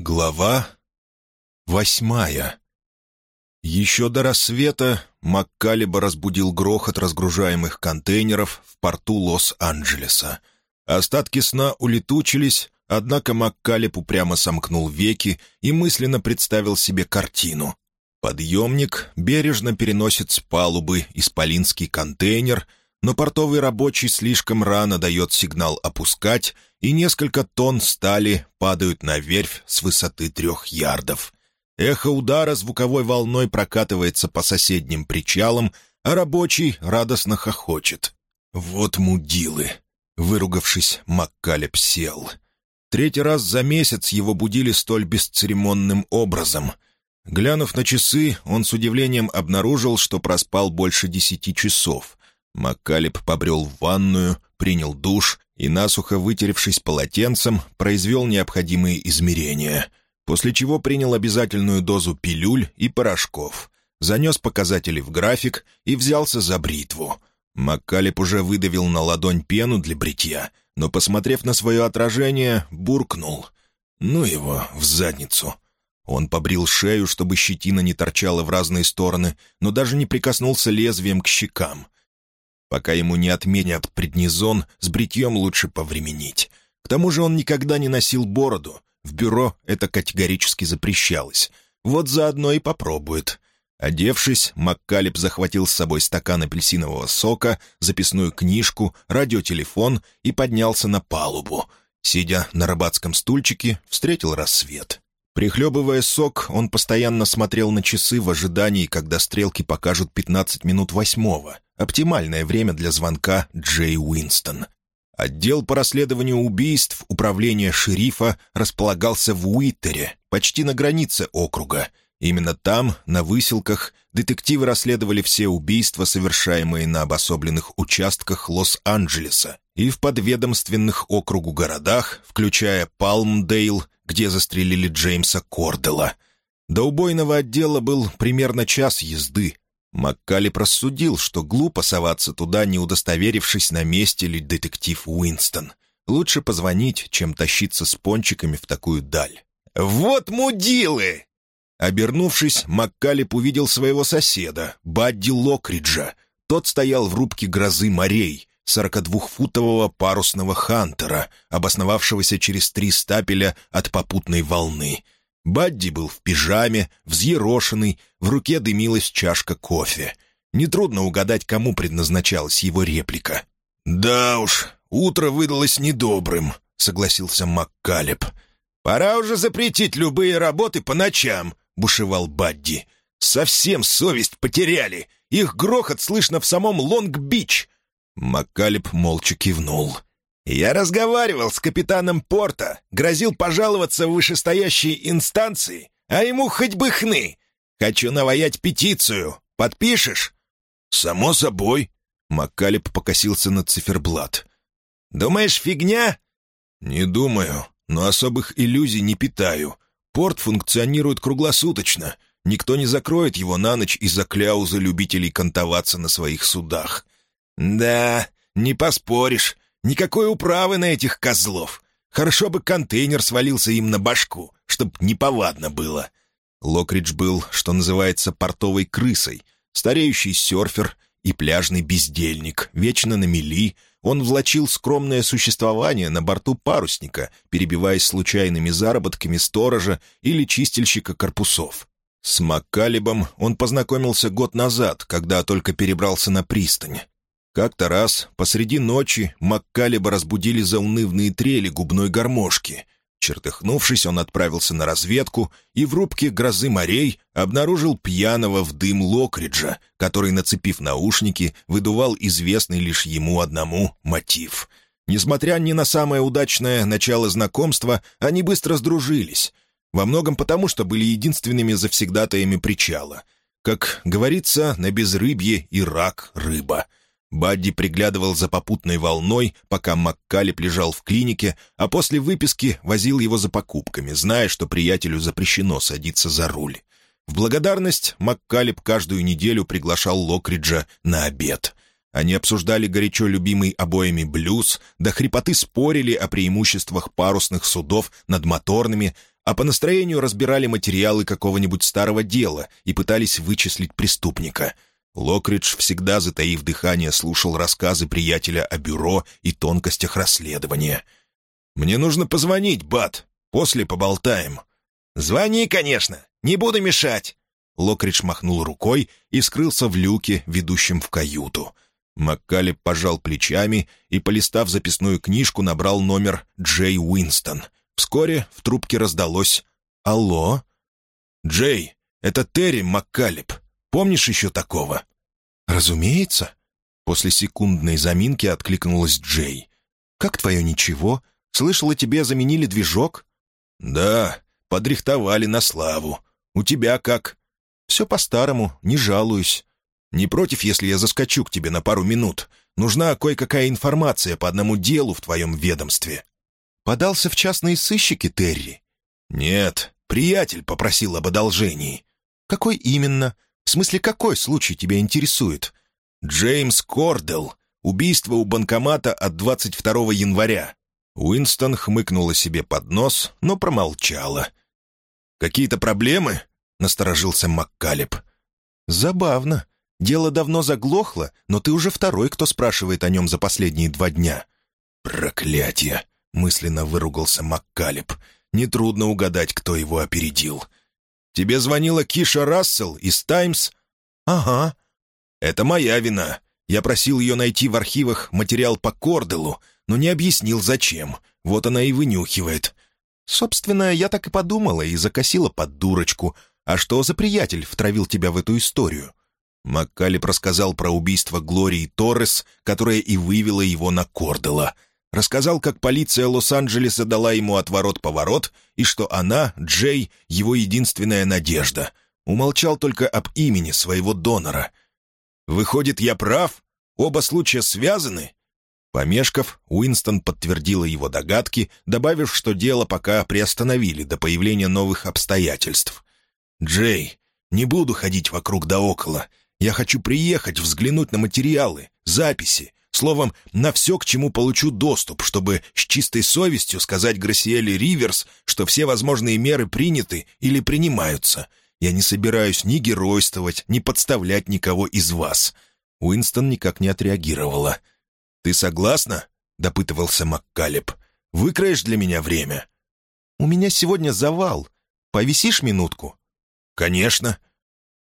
Глава восьмая Еще до рассвета Маккалиба разбудил грохот разгружаемых контейнеров в порту Лос-Анджелеса. Остатки сна улетучились, однако Маккалиб упрямо сомкнул веки и мысленно представил себе картину. Подъемник бережно переносит с палубы исполинский контейнер — но портовый рабочий слишком рано дает сигнал опускать, и несколько тонн стали падают на верфь с высоты трех ярдов. Эхо удара звуковой волной прокатывается по соседним причалам, а рабочий радостно хохочет. «Вот мудилы!» Выругавшись, Маккалеб сел. Третий раз за месяц его будили столь бесцеремонным образом. Глянув на часы, он с удивлением обнаружил, что проспал больше десяти часов. Маккалеб побрел в ванную, принял душ и, насухо вытеревшись полотенцем, произвел необходимые измерения, после чего принял обязательную дозу пилюль и порошков, занес показатели в график и взялся за бритву. Маккалеб уже выдавил на ладонь пену для бритья, но, посмотрев на свое отражение, буркнул. «Ну его, в задницу!» Он побрил шею, чтобы щетина не торчала в разные стороны, но даже не прикоснулся лезвием к щекам — Пока ему не отменят преднизон, с бритьем лучше повременить. К тому же он никогда не носил бороду. В бюро это категорически запрещалось. Вот заодно и попробует. Одевшись, Маккалеб захватил с собой стакан апельсинового сока, записную книжку, радиотелефон и поднялся на палубу. Сидя на рыбацком стульчике, встретил рассвет. Прихлебывая сок, он постоянно смотрел на часы в ожидании, когда стрелки покажут 15 минут восьмого. Оптимальное время для звонка Джей Уинстон. Отдел по расследованию убийств управления шерифа располагался в Уиттере, почти на границе округа. Именно там, на выселках, детективы расследовали все убийства, совершаемые на обособленных участках Лос-Анджелеса и в подведомственных округу городах, включая Палмдейл, где застрелили Джеймса Кордела. До убойного отдела был примерно час езды, Маккали просудил, что глупо соваться туда, не удостоверившись, на месте ли детектив Уинстон. Лучше позвонить, чем тащиться с пончиками в такую даль. «Вот мудилы!» Обернувшись, Маккалип увидел своего соседа, Бадди Локриджа. Тот стоял в рубке грозы морей, 42-футового парусного хантера, обосновавшегося через три стапеля от попутной волны — Бадди был в пижаме, взъерошенный, в руке дымилась чашка кофе. Нетрудно угадать, кому предназначалась его реплика. «Да уж, утро выдалось недобрым», — согласился Маккалеб. «Пора уже запретить любые работы по ночам», — бушевал Бадди. «Совсем совесть потеряли. Их грохот слышно в самом Лонг-Бич». Маккалеб молча кивнул. «Я разговаривал с капитаном порта, грозил пожаловаться в вышестоящие инстанции, а ему хоть бы хны. Хочу наваять петицию. Подпишешь?» «Само собой». Маккалеб покосился на циферблат. «Думаешь, фигня?» «Не думаю, но особых иллюзий не питаю. Порт функционирует круглосуточно. Никто не закроет его на ночь из-за кляузы любителей кантоваться на своих судах». «Да, не поспоришь. Никакой управы на этих козлов. Хорошо бы контейнер свалился им на башку, чтоб неповадно было. Локридж был, что называется, портовой крысой. Стареющий серфер и пляжный бездельник, вечно на мели. Он влачил скромное существование на борту парусника, перебиваясь случайными заработками сторожа или чистильщика корпусов. С Маккалибом он познакомился год назад, когда только перебрался на пристань. Как-то раз посреди ночи Маккалеба разбудили заунывные трели губной гармошки. Чертыхнувшись, он отправился на разведку и в рубке грозы морей обнаружил пьяного в дым Локриджа, который, нацепив наушники, выдувал известный лишь ему одному мотив. Несмотря ни на самое удачное начало знакомства, они быстро сдружились. Во многом потому, что были единственными завсегдатаями причала. Как говорится, на безрыбье и рак рыба — Бадди приглядывал за попутной волной, пока Маккалеб лежал в клинике, а после выписки возил его за покупками, зная, что приятелю запрещено садиться за руль. В благодарность Маккалеб каждую неделю приглашал Локриджа на обед. Они обсуждали горячо любимый обоими блюз, до хрипоты спорили о преимуществах парусных судов над моторными, а по настроению разбирали материалы какого-нибудь старого дела и пытались вычислить преступника. Локридж, всегда затаив дыхание, слушал рассказы приятеля о бюро и тонкостях расследования. «Мне нужно позвонить, Бат. После поболтаем». «Звони, конечно. Не буду мешать». Локридж махнул рукой и скрылся в люке, ведущем в каюту. Маккалеб пожал плечами и, полистав записную книжку, набрал номер Джей Уинстон. Вскоре в трубке раздалось «Алло?» «Джей, это Терри Маккалеб. Помнишь еще такого?» «Разумеется». После секундной заминки откликнулась Джей. «Как твое ничего? Слышала, тебе заменили движок?» «Да, подрихтовали на славу. У тебя как?» «Все по-старому, не жалуюсь. Не против, если я заскочу к тебе на пару минут? Нужна кое-какая информация по одному делу в твоем ведомстве». «Подался в частные сыщики, Терри?» «Нет, приятель попросил об одолжении». «Какой именно? В смысле, какой случай тебя интересует?» «Джеймс Кордел. Убийство у банкомата от 22 января». Уинстон хмыкнула себе под нос, но промолчала. «Какие-то проблемы?» — насторожился Маккалеб. «Забавно. Дело давно заглохло, но ты уже второй, кто спрашивает о нем за последние два дня». «Проклятие!» — мысленно выругался Маккалеб. «Нетрудно угадать, кто его опередил». «Тебе звонила Киша Рассел из «Таймс»?» «Ага». «Это моя вина. Я просил ее найти в архивах материал по Корделу, но не объяснил, зачем. Вот она и вынюхивает». «Собственно, я так и подумала и закосила под дурочку. А что за приятель втравил тебя в эту историю?» Маккалеб рассказал про убийство Глории Торрес, которое и вывело его на Кордела. Рассказал, как полиция Лос-Анджелеса дала ему отворот-поворот, и что она, Джей, его единственная надежда. Умолчал только об имени своего донора. «Выходит, я прав? Оба случая связаны?» Помешков, Уинстон подтвердила его догадки, добавив, что дело пока приостановили до появления новых обстоятельств. «Джей, не буду ходить вокруг да около. Я хочу приехать, взглянуть на материалы, записи, словом, на все, к чему получу доступ, чтобы с чистой совестью сказать Грасиэле Риверс, что все возможные меры приняты или принимаются. Я не собираюсь ни геройствовать, ни подставлять никого из вас». Уинстон никак не отреагировала. «Ты согласна?» — допытывался Маккалеб. «Выкроешь для меня время?» «У меня сегодня завал. Повисишь минутку?» «Конечно.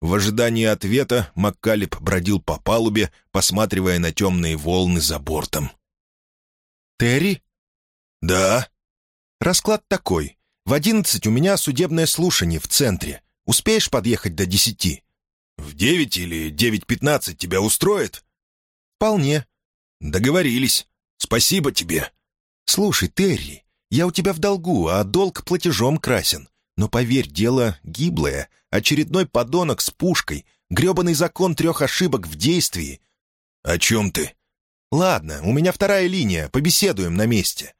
В ожидании ответа Маккалеб бродил по палубе, посматривая на темные волны за бортом. «Терри?» «Да». «Расклад такой. В одиннадцать у меня судебное слушание в центре. Успеешь подъехать до десяти?» «В девять или девять пятнадцать тебя устроит?» «Вполне». «Договорились. Спасибо тебе». «Слушай, Терри, я у тебя в долгу, а долг платежом красен. Но поверь, дело гиблое. Очередной подонок с пушкой. гребаный закон трех ошибок в действии. «О чем ты?» «Ладно, у меня вторая линия. Побеседуем на месте».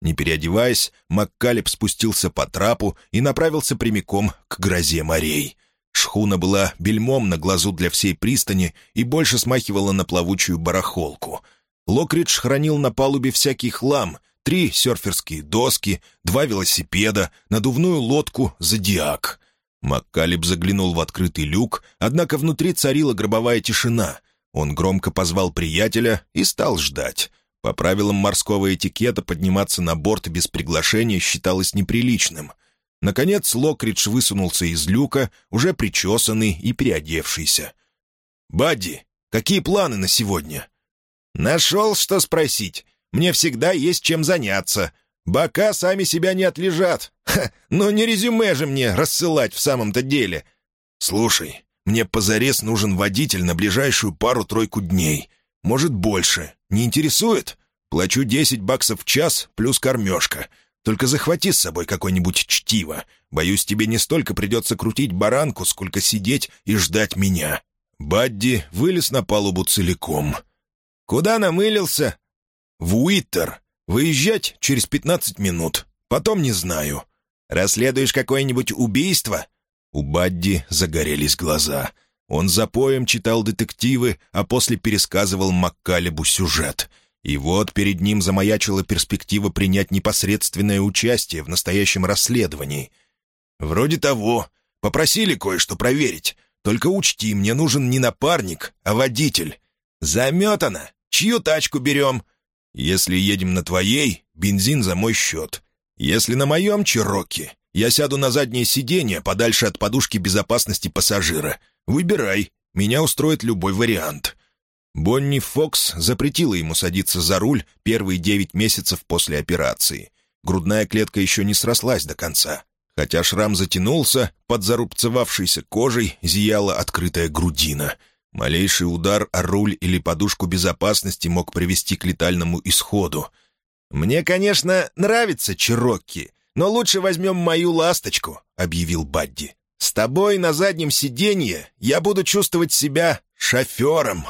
Не переодеваясь, Маккалеб спустился по трапу и направился прямиком к грозе морей. Шхуна была бельмом на глазу для всей пристани и больше смахивала на плавучую барахолку. Локридж хранил на палубе всякий хлам, три серферские доски, два велосипеда, надувную лодку «Зодиак». Маккалеб заглянул в открытый люк, однако внутри царила гробовая тишина. Он громко позвал приятеля и стал ждать. По правилам морского этикета подниматься на борт без приглашения считалось неприличным. Наконец Локридж высунулся из люка, уже причесанный и переодевшийся. «Бадди, какие планы на сегодня?» «Нашел, что спросить. Мне всегда есть чем заняться. Бока сами себя не отлежат. Ха, ну не резюме же мне рассылать в самом-то деле. Слушай, мне позарез нужен водитель на ближайшую пару-тройку дней. Может, больше. Не интересует? Плачу 10 баксов в час плюс кормежка. Только захвати с собой какое-нибудь чтиво. Боюсь, тебе не столько придется крутить баранку, сколько сидеть и ждать меня». Бадди вылез на палубу целиком. «Куда намылился?» «В Уиттер. Выезжать через пятнадцать минут. Потом не знаю. Расследуешь какое-нибудь убийство?» У Бадди загорелись глаза. Он за поем читал детективы, а после пересказывал Маккалебу сюжет. И вот перед ним замаячила перспектива принять непосредственное участие в настоящем расследовании. «Вроде того. Попросили кое-что проверить. Только учти, мне нужен не напарник, а водитель. Заметано. Чью тачку берем?» «Если едем на твоей, бензин за мой счет. Если на моем Чирокки, я сяду на заднее сиденье, подальше от подушки безопасности пассажира. Выбирай, меня устроит любой вариант». Бонни Фокс запретила ему садиться за руль первые девять месяцев после операции. Грудная клетка еще не срослась до конца. Хотя шрам затянулся, под зарубцевавшейся кожей зияла открытая грудина. Малейший удар о руль или подушку безопасности мог привести к летальному исходу. «Мне, конечно, нравится Чирокки, но лучше возьмем мою ласточку», — объявил Бадди. «С тобой на заднем сиденье я буду чувствовать себя шофером».